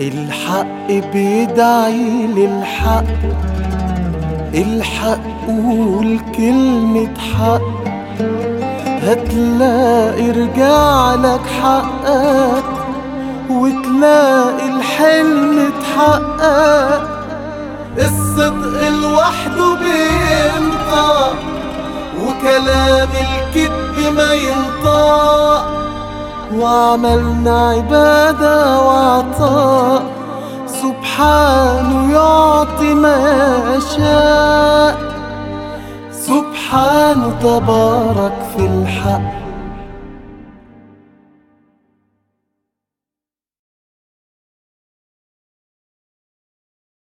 الحق بيدعي للحق. الحق قول كلمة حق هتلاقي رجعلك حقك. وتلاقي الحلم اتحقق الصدق لوحده بينطق. وكلام الكذب ما ينطق. وعملنا عبادة وعطاء. سبحانه يعطي ما شاء. سبحانه تبارك في الحق.